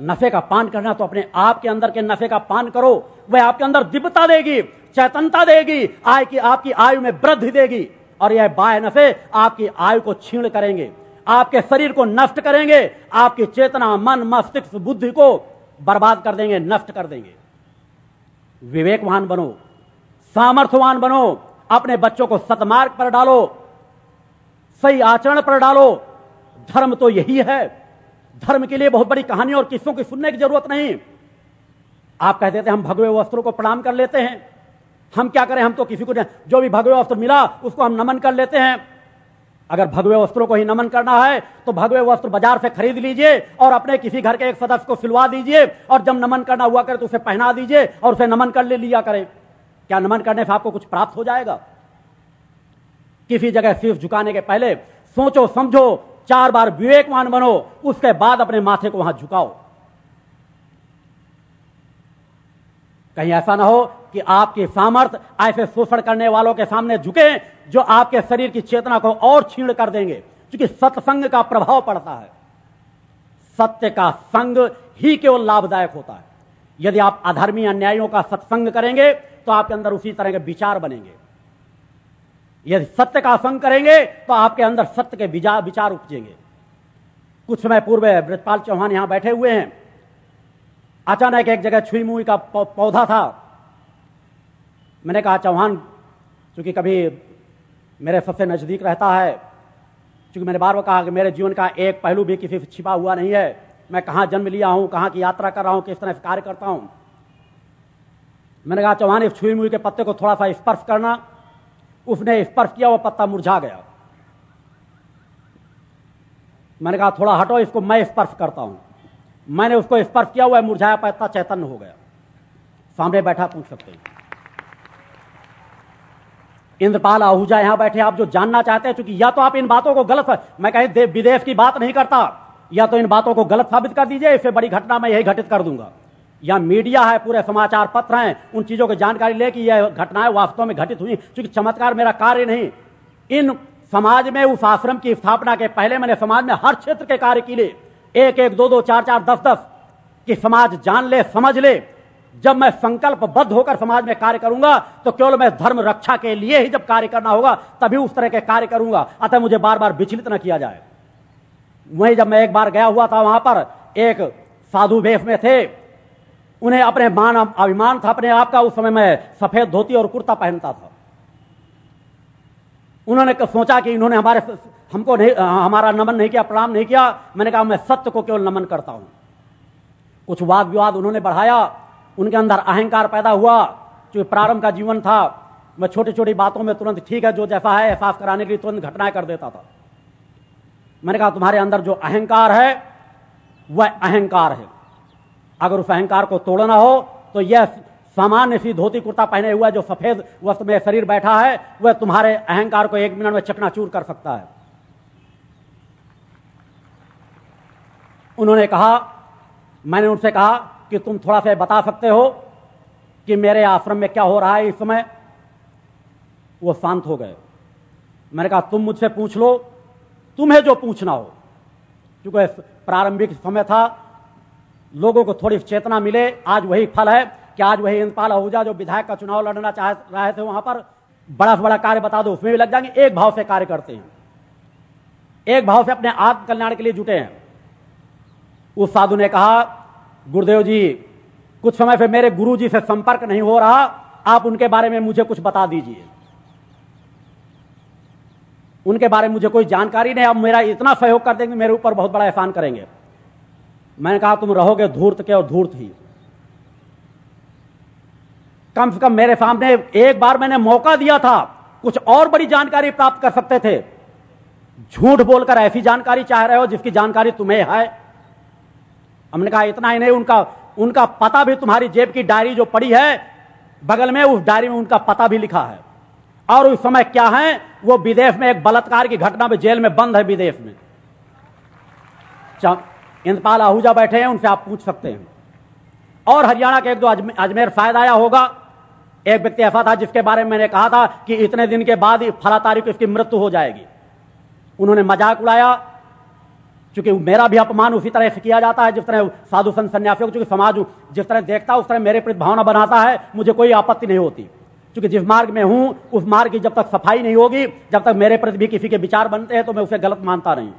नफे का पान करना तो अपने आप के अंदर के नफे का पान करो। वह आपके अंदर दिव्यता देगी चैतनता देगी, आय की, आपकी आयु में वृद्धि देगी। और यह बाय नफे आपकी आयु को छीण करेंगे। आपके शरीर को नष्ट करेंगे। आपकी चेतना, मन, मस्तिष्क, बुद्धि को बर्बाद कर देंगे, नष्ट कर देंगे। विवेकवान बनो, सामर्थ्यवान बनो, अपने बच्चों को सतमार्ग पर डालो, सही आचरण पर डालो। धर्म तो यही है। धर्म के लिए बहुत बड़ी कहानी और किस्सों की सुनने की ज़रूरत नहीं। आप कहते थे हम भगवे वस्त्रों को प्रणाम कर लेते हैं। हम क्या करें? हम तो किसी को जो भी भगवे वस्त्र मिला, उसको हम नमन कर लेते हैं। अगर भगवे वस्त्रों को ही नमन करना है तो भगवे वस्त्र बाज़ार से खरीद लीजिए और अपने किसी घर के एक सदस्य को सिलवा दीजिए और जब नमन करना हुआ करे तो उसे पहना दीजिए और उसे नमन कर ले लिया करें। क्या नमन करने से आपको कुछ प्राप्त हो जाएगा? किसी जगह सिर्फ़ झुकाने के पहले सोचो, समझो चार बार विवेकवान बनो, उसके बाद अपने माथे को वहाँ झुकाओ। कहीं ऐसा ना हो कि आपके सामर्थ्य ऐसे शोषण करने वालों के सामने झुके, जो आपके शरीर की चेतना को और छीण कर देंगे, क्योंकि सत्संग का प्रभाव पड़ता है। सत्य का संग ही केवल लाभदायक होता है। यदि आप अधर्मी अन्यायों का सत्संग करेंगे तो आपके अंदर उसी तरह के विचार बनेंगे। यदि सत्य का संग करेंगे तो आपके अंदर सत्य के विचार उपजेंगे। कुछ समय पूर्व ब्रजपाल चौहान यहाँ बैठे हुए हैं। अचानक एक जगह छुई मुई का पौधा था। मैंने कहा, चौहान, चूँकि कभी मेरे सबसे नज़दीक रहता है क्योंकि मैंने बार बार कहा कि मेरे जीवन का एक पहलू भी किसी से छिपा हुआ नहीं है, मैं कहाँ जन्म लिया हूँ, कहाँ की यात्रा कर रहा हूँ, किस तरह से कार्य करता हूँ? मैंने कहा, चौहान, इस छुई मुई के पत्ते को थोड़ा सा स्पर्श करना उसने स्पर्श किया वो पत्ता मुरझा गया। मैंने कहा, थोड़ा हटो, इसको मैं स्पर्श करता हूँ। मैंने उसको स्पर्श किया हुआ मुरझाया पत्ता चैतन्य हो गया। सामने बैठा, पूछ सकते हैं। इंद्रपाल आहूजा यहाँ बैठे, आप जो जानना चाहते हैं क्योंकि या तो आप इन बातों को गलत मैं कहीं विदेश की बात नहीं करता। या तो इन बातों को गलत साबित कर दीजिए, इससे बड़ी घटना मैं यही घटित कर दूँगा। या मीडिया है, पूरे समाचार पत्र हैं, उन चीज़ों की जानकारी ले कि यह घटनाएँ वास्तव में घटित हुई, क्योंकि चमत्कार मेरा कार्य नहीं। इन समाज में, उस आश्रम की स्थापना के पहले मैंने समाज में हर क्षेत्र के कार्य के लिए एक एक, दो दो, चार चार, दस दस, कि समाज जान ले, समझ ले। जब मैं संकल्पबद्ध होकर समाज में कार्य करूँगा तो केवल मैं धर्म रक्षा के लिए ही जब कार्य करना होगा, तभी उस तरह के कार्य करूँगा। अतः मुझे बार बार विचलित न किया जाए। वहीं जब मैं एक बार गया हुआ था वहाँ पर, एक साधु वेश में थे उन्हें अपने मान अभिमान था, अपने आप का उस समय मैं सफ़ेद धोती और कुर्ता पहनता था। उन्होंने सोचा कि इन्होंने हमारे हमको नहीं हमारा नमन नहीं किया, प्रणाम नहीं किया। मैंने कहा, मैं सत्य को केवल नमन करता हूँ। कुछ वाद विवाद उन्होंने बढ़ाया। उनके अंदर अहंकार पैदा हुआ, जो प्रारंभ का जीवन था। मैं छोटी छोटी बातों में तुरंत, ठीक है, जो जैसा है, एहसास कराने के लिए तुरंत घटनाएँ कर देता था। मैंने कहा, तुम्हारे अंदर जो अहंकार है, वह अहंकार है। अगर उस अहंकार को तोड़ना हो तो यह सामान्य सी धोती कुर्ता पहने हुआ जो सफ़ेद वस्त्र में शरीर बैठा है, वह तुम्हारे अहंकार को एक मिनट में चकनाचूर कर सकता है। उन्होंने कहा, मैंने उनसे कहा कि तुम थोड़ा सा बता सकते हो कि मेरे आश्रम में क्या हो रहा है इस समय? वो शांत हो गए। मैंने कहा, तुम मुझसे पूछ लो, तुम्हें जो पूछना हो। क्योंकि प्रारंभिक समय था लोगों को थोड़ी चेतना मिले। आज वही फल है कि आज वही इंदपाल आहूजा जो विधायक का चुनाव लड़ना चाह रहे थे वहाँ पर, बड़ा से बड़ा कार्य बता दो, उसमें भी लग जाएँगे, एक भाव से कार्य करते हैं। एक भाव से अपने आत्म कल्याण के लिए जुटे हैं। उस साधु ने कहा, गुरुदेव जी, कुछ समय से मेरे गुरु जी से संपर्क नहीं हो रहा, आप उनके बारे में मुझे कुछ बता दीजिए। उनके बारे में मुझे कोई जानकारी नहीं अब मेरा इतना सहयोग कर देंगे, मेरे ऊपर बहुत बड़ा एहसान करेंगे। मैंने कहा, तुम रहोगे धूर्त के और धूर्त ही। कम से कम मेरे सामने एक बार मैंने मौका दिया था, कुछ और बड़ी जानकारी प्राप्त कर सकते थे। झूठ बोलकर ऐसी जानकारी चाह रहे हो जिसकी जानकारी तुम्हें है? हमने कहा, इतना ही नहीं, उनका उनका पता भी तुम्हारी जेब की डायरी जो पड़ी है, बगल में उस डायरी में उनका पता भी लिखा है। और उस समय क्या है? वो विदेश में एक बलात्कार की घटना में जेल में बंद है विदेश में। इंद्रपाल आहूजा बैठे हैं, उनसे आप पूछ सकते हैं। और हरियाणा के एक दो अजमेर शायद आया होगा। एक व्यक्ति ऐसा था जिसके बारे में मैंने कहा था कि इतने दिन के बाद ही फला तारीख इसकी मृत्यु हो जाएगी। उन्होंने मज़ाक उड़ाया, क्योंकि मेरा भी अपमान उसी तरह से किया जाता है, जिस तरह साधु संत सन्यासियों को समाज जिस तरह देखता है, उस तरह मेरे प्रति भावना बनाता है, मुझे कोई आपत्ति नहीं होती। क्योंकि जिस मार्ग में हूँ, उस मार्ग की जब तक सफ़ाई नहीं होगी, जब तक मेरे प्रति भी किसी के विचार बनते हैं तो मैं उसे गलत मानता नहीं।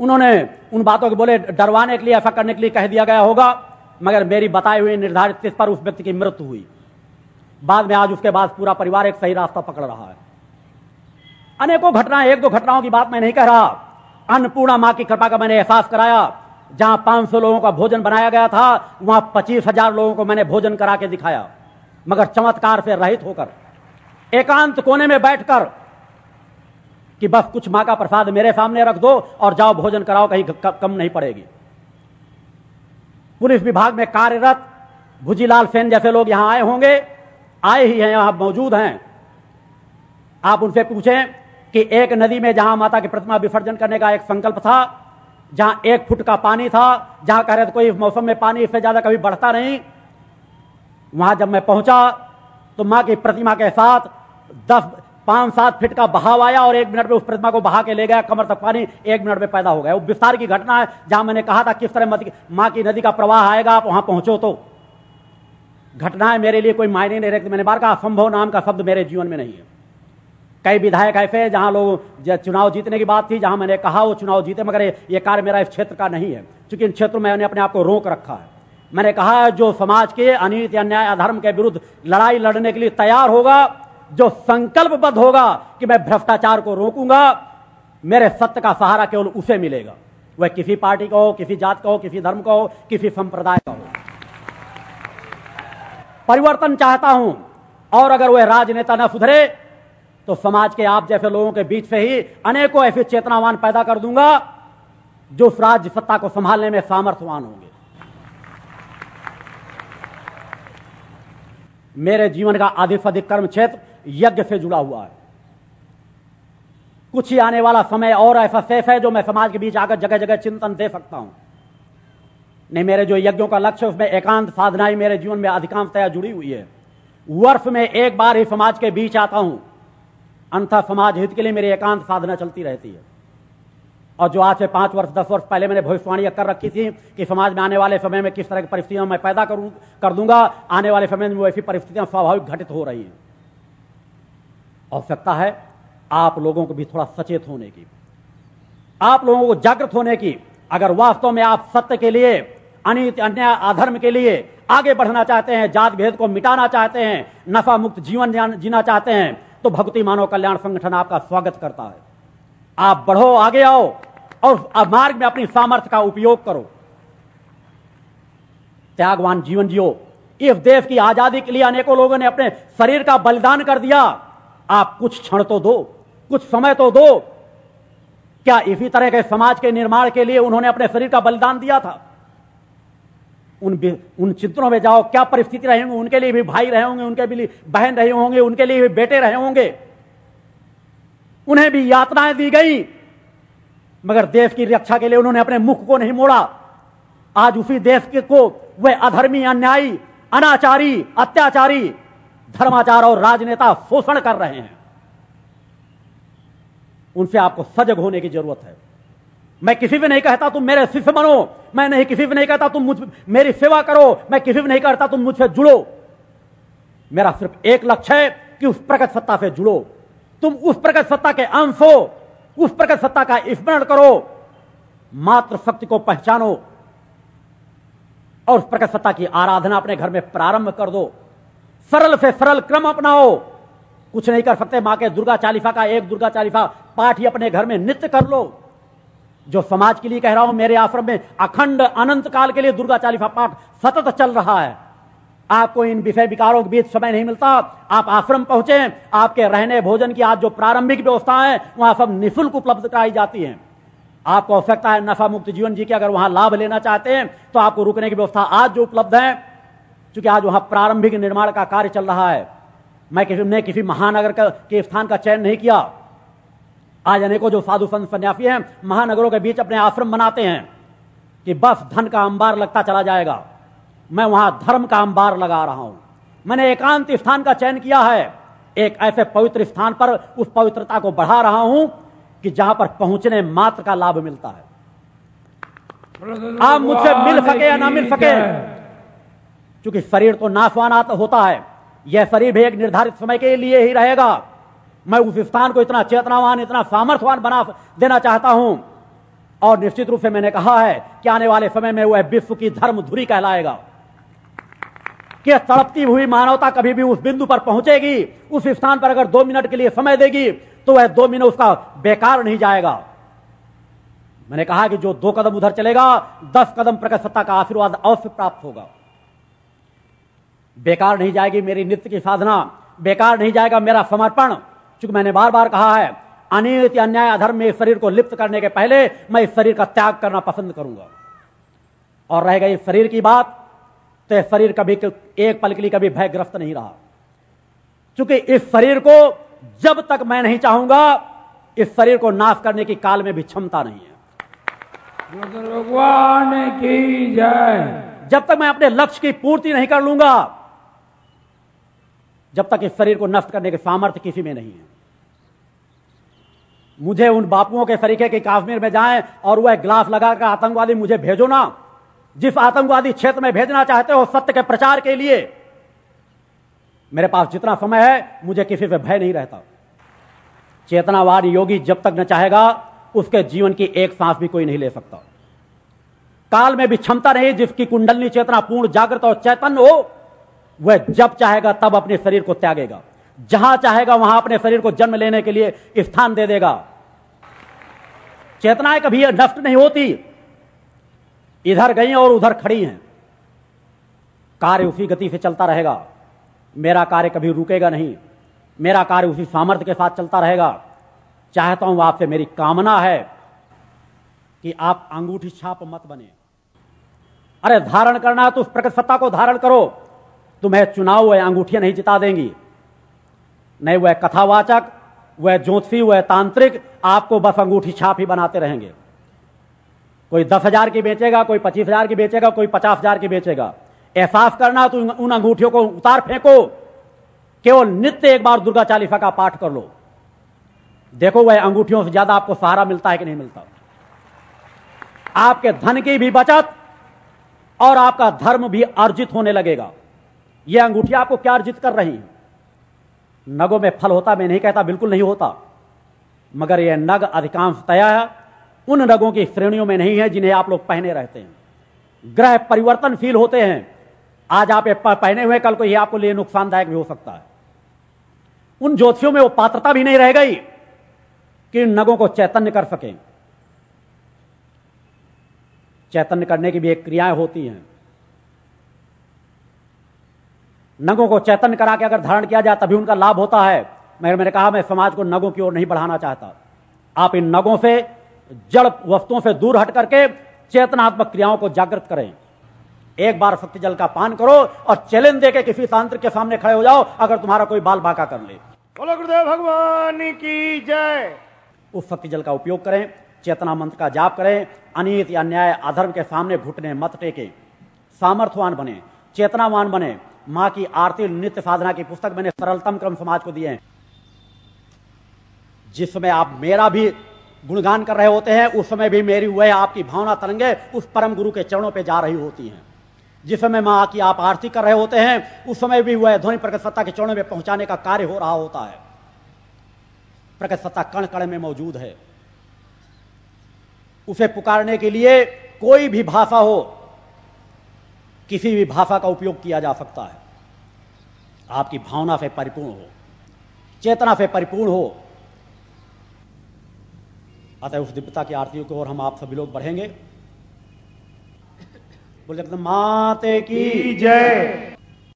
उन्होंने उन बातों के बोले, डरवाने के लिए, ऐसा करने के लिए कह दिया गया होगा, मगर मेरी बताई हुई निर्धारित तिथि पर उस व्यक्ति की मृत्यु हुई। बाद में आज उसके बाद पूरा परिवार एक सही रास्ता पकड़ रहा है। अनेकों घटनाएँ, एक दो घटनाओं की बात मैं नहीं कह रहा। अन्नपूर्णा माँ की कृपा का मैंने एहसास कराया, जहाँ 500 लोगों का भोजन बनाया गया था, वहाँ पच्चीस हज़ार लोगों को मैंने भोजन करा के दिखाया। मगर चमत्कार से रहित होकर, एकांत कोने में बैठकर कि बस कुछ माँ का प्रसाद मेरे सामने रख दो और जाओ भोजन कराओ, कहीं कम नहीं पड़ेगी। पुलिस विभाग में कार्यरत भुजीलाल सेन जैसे लोग यहाँ आए होंगे, आए ही हैं, यहाँ मौजूद हैं। आप उनसे पूछें कि एक नदी में जहाँ माता की प्रतिमा विसर्जन करने का एक संकल्प था, जहाँ एक फुट का पानी था, जहाँ कह रहे थे कोई मौसम में पानी इससे ज़्यादा कभी बढ़ता नहीं, वहाँ जब मैं पहुँचा तो माँ की प्रतिमा के साथ दस पाँच सात फीट का बहाव आया और एक मिनट में उस प्रतिमा को बहा के ले गया। कमर तक पानी एक मिनट में पैदा हो गया। वो विस्तार की घटना है, जहाँ मैंने कहा था किस तरह माँ की नदी का प्रवाह आएगा, आप वहाँ पहुंचो तो। घटनाएँ मेरे लिए कोई मायने नहीं रखती। मैंने बार कहा, असंभव नाम का शब्द मेरे जीवन में नहीं है। कई विधायक ऐसे हैं, जहाँ लोग चुनाव जीतने की बात थी, जहाँ मैंने कहा, वो चुनाव जीते, मगर ये कार्य मेरा इस क्षेत्र का नहीं है, क्योंकि इन क्षेत्रों में मैंने अपने आप को रोक रखा है। मैंने कहा, जो समाज के अनित अन्याय, अधर्म के विरुद्ध लड़ाई लड़ने के लिए तैयार होगा जो संकल्पबद्ध होगा कि मैं भ्रष्टाचार को रोकूँगा, मेरे सत्य का सहारा केवल उसे मिलेगा। वह किसी पार्टी का हो, किसी जात का हो, किसी धर्म का हो, किसी संप्रदाय का हो। परिवर्तन चाहता हूँ, और अगर वह राजनेता न सुधरे तो समाज के आप जैसे लोगों के बीच से ही अनेकों ऐसे चेतनावान पैदा कर दूँगा, जो राज्य सत्ता को संभालने में सामर्थ्यवान होंगे। मेरे जीवन का अधिक अधिक कर्म क्षेत्र यज्ञ से जुड़ा हुआ है। कुछ ही आने वाला समय और ऐसा सेफ़ है जो मैं समाज के बीच आकर जगह जगह चिंतन दे सकता हूँ। नहीं, मेरे जो यज्ञों का लक्ष्य, उसमें एकांत साधना ही मेरे जीवन में अधिकांशतया जुड़ी हुई है। वर्ष में एक बार ही समाज के बीच आता हूँ। अंत समाज हित के लिए मेरी एकांत साधना चलती रहती है। और जो आज से पाँच वर्ष, दस वर्ष पहले मैंने भविष्यवाणी कर रखी थी कि समाज में आने वाले समय में किस तरह की परिस्थितियाँ मैं पैदा करूँ, कर दूँगा, आने वाले समय में ऐसी परिस्थितियाँ स्वाभाविक घटित हो रही हैं। आवश्यकता है, आप लोगों को भी थोड़ा सचेत होने की। आप लोगों को जागृत होने की। अगर वास्तव में आप सत्य के लिए अनित अन्याय, अधर्म के लिए आगे बढ़ना चाहते हैं जात भेद को मिटाना चाहते हैं नफा मुक्त जीवन जीना चाहते हैं तो भक्ति मानव कल्याण संगठन आपका स्वागत करता है। आप बढ़ो, आगे आओ, और मार्ग में अपनी सामर्थ्य का उपयोग करो। त्यागवान जीवन जियो, इस देश की आज़ादी के लिए अनेकों लोगों ने अपने शरीर का बलिदान कर दिया। आप कुछ क्षण तो दो, कुछ समय तो दो। क्या इसी तरह के समाज के निर्माण के लिए उन्होंने अपने शरीर का बलिदान दिया था? उन उन चिंतनों में जाओ, क्या परिस्थिति रहे होंगे? उनके लिए भी भाई रहे होंगे, उनके भी बहन रहे होंगे, उनके लिए भी बेटे रहे होंगे। उन्हें भी यातनाएँ दी गई, मगर देश की रक्षा के लिए उन्होंने अपने मुख को नहीं मोड़ा। आज उसी देश के को, वह अधर्मी, अन्यायी, अनाचारी, अत्याचारी धर्माचार और राजनेता शोषण कर रहे हैं। उनसे आपको सजग होने की ज़रूरत है। मैं किसी भी नहीं कहता तुम मेरे शिष्य बनो, मैं नहीं किसी भी नहीं कहता तुम मुझ, मेरी सेवा करो, मैं किसी भी नहीं कहता तुम मुझसे जुड़ो। मेरा सिर्फ़ एक लक्ष्य है कि उस प्रकट सत्ता से जुड़ो। तुम उस प्रकट सत्ता के अंश हो, उस प्रकट सत्ता का स्मरण करो मात्र शक्ति को पहचानो और उस प्रकट सत्ता की आराधना अपने घर में प्रारंभ कर दो। सरल से सरल क्रम अपनाओ। कुछ नहीं कर सकते, माँ के दुर्गा चालीफा का एक दुर्गा चालीफा पाठ ही अपने घर में नित्य कर लो। जो समाज के लिए कह रहा हूँ, मेरे आश्रम में अखंड अनंत काल के लिए दुर्गा चालीफा पाठ सतत चल रहा है। आपको इन विषय विकारों के बीच समय नहीं मिलता। आप आश्रम पहुँचे, आपके रहने भोजन की आज जो प्रारंभिक व्यवस्था है, वहाँ सब निःशुल्क उपलब्ध कराई जाती है। आपको आवश्यकता है नफा मुक्त जीवन जी के अगर वहाँ लाभ लेना चाहते हैं तो आपको रुकने की व्यवस्था आज जो उपलब्ध है क्योंकि आज वहाँ प्रारंभिक निर्माण का कार्य चल रहा है। मैं किसी, ने किसी महानगर का, के स्थान का चयन नहीं किया। आज अनेकों जो साधु संत सन्यासी हैं, महानगरों के बीच अपने आश्रम बनाते हैं, कि बस धन का अंबार लगता चला जाएगा। मैं वहाँ धर्म का अंबार लगा रहा हूँ। मैंने एकांत स्थान का चयन किया है। एक ऐसे पवित्र स्थान पर उस पवित्रता को बढ़ा रहा हूँ, कि जहाँ पर पहुँचने मात्र का लाभ मिलता है। आप मुझसे मिल सके या ना मिल सके क्योंकि शरीर तो नाशवान होता है। यह शरीर भी एक निर्धारित समय के लिए ही रहेगा। मैं उस स्थान को इतना चेतनावान, इतना सामर्थ्यवान बना देना चाहता हूँ। और निश्चित रूप से मैंने कहा है कि आने वाले समय में वह विश्व की धर्म धुरी कहलाएगा। कि तड़पती हुई मानवता कभी भी उस बिंदु पर पहुंचेगी, उस स्थान पर अगर दो मिनट के लिए समय देगी तो वह दो मिनट उसका बेकार नहीं जाएगा। मैंने कहा कि जो दो कदम उधर चलेगा, दस कदम प्रकट सत्ता का आशीर्वाद अवश्य प्राप्त होगा। बेकार नहीं जाएगी मेरी नित्य की साधना बेकार नहीं जाएगा मेरा समर्पण। चूँकि मैंने बार बार कहा है अनित अन्याय अधर्म में इस शरीर को लिप्त करने के पहले मैं इस शरीर का त्याग करना पसंद करूँगा। और रह गई शरीर की बात तो शरीर कभी एक पल के लिए कभी भयग्रस्त नहीं रहा। क्योंकि इस शरीर को जब तक मैं नहीं चाहूँगा इस शरीर को नाश करने की काल में भी क्षमता नहीं है। भगवान की जय। जब तक मैं अपने लक्ष्य की पूर्ति नहीं कर लूँगा जब तक इस शरीर को नष्ट करने के सामर्थ्य किसी में नहीं है। मुझे उन बापुओं के तरीके के काश्मीर में जाएँ और वह ग्लास लगाकर आतंकवादी मुझे भेजो ना। जिस आतंकवादी क्षेत्र में भेजना चाहते हो सत्य के प्रचार के लिए। मेरे पास जितना समय है, मुझे किसी से भय नहीं रहता। चेतनावाद योगी जब तक न चाहेगा, उसके जीवन की एक सांस भी कोई नहीं ले सकता। काल में भी क्षमता नहीं जिसकी कुंडलनी चेतना पूर्ण जागृत और चैतन्य हो वह जब चाहेगा, तब अपने शरीर को त्यागेगा। जहाँ चाहेगा, वहाँ अपने शरीर को जन्म लेने के लिए स्थान दे देगा। चेतनाएँ कभी यह नष्ट नहीं होती। इधर गई और उधर खड़ी हैं। कार्य उसी गति से चलता रहेगा। मेरा कार्य कभी रुकेगा नहीं। मेरा कार्य उसी सामर्थ्य के साथ चलता रहेगा। चाहता हूँ आपसे मेरी कामना है कि आप अंगूठी छाप मत बने। अरे धारण करना है तो उस प्रकट सत्ता को धारण करो। तुम्हें चुनाव वह अंगूठियाँ नहीं जिता देंगी। नहीं, वह कथावाचक, वह ज्योतिषी, वह तांत्रिक, आपको बस अंगूठी छाप ही बनाते रहेंगे। कोई दस हज़ार की बेचेगा, कोई पच्चीस हज़ार की बेचेगा, कोई पचास हज़ार की बेचेगा। एहसास करना तो उन अंगूठियों को उतार फेंको। केवल नित्य एक बार दुर्गा चालीसा का पाठ कर लो। देखो, वह अंगूठियों से ज़्यादा आपको सहारा मिलता है कि नहीं मिलता। आपके धन की भी बचत और आपका धर्म भी अर्जित होने लगेगा। यह अंगूठियाँ आपको क्या अर्जित कर रही हैं? नगों में फल होता, मैं नहीं कहता, बिल्कुल नहीं होता। मगर यह नग अधिकांशतया उन नगों की श्रेणियों में नहीं है जिन्हें आप लोग पहने रहते हैं। ग्रह परिवर्तन फील होते हैं। आज आप पहने हुए, कल को यह आपको लिए नुकसानदायक भी हो सकता है। उन ज्योतिषियों में वो पात्रता भी नहीं रह गई कि इन नगों को चैतन्य कर सकें। चैतन्य करने की भी एक क्रियाएँ होती हैं। नगों को चैतन्य करा के अगर धारण किया जाए तभी उनका लाभ होता है। मैंने मैंने कहा मैं समाज को नगों की ओर नहीं बढ़ाना चाहता। आप इन नगों से जड़ वस्तुओं से दूर हट करके चेतनात्मक क्रियाओं को जागृत करें। एक बार शक्ति जल का पान करो और चैलेंज देके किसी तांत्रिक के सामने खड़े हो जाओ अगर तुम्हारा कोई बाल बाका कर ले। बोलो गुरुदेव भगवान की जय। उस शक्ति जल का उपयोग करें चेतना मंत्र का जाप करें अनित या अन्याय अधर्म के सामने घुटने मत टेके। सामर्थ्यवान बने चेतनावान बने माँ की आरती नित्य साधना की पुस्तक मैंने सरलतम क्रम समाज को दिए हैं। जिस समय आप मेरा भी गुणगान कर रहे होते हैं, उस समय भी मेरी वह आपकी भावना तरंगे उस परम गुरु के चरणों पे जा रही होती हैं। जिस समय माँ की आप आरती कर रहे होते हैं, उस समय भी वह ध्वनि प्रकट सत्ता के चरणों में पहुँचाने का कार्य हो रहा होता है। प्रकट सत्ता कण कण में मौजूद है। उसे पुकारने के लिए कोई भी भाषा हो किसी भी भाषा का उपयोग किया जा सकता है। आपकी भावना से परिपूर्ण हो, चेतना से परिपूर्ण हो। अतः उस दिव्यता की आरती को और हम आप सभी लोग बढ़ेंगे। बोले, माते की जय।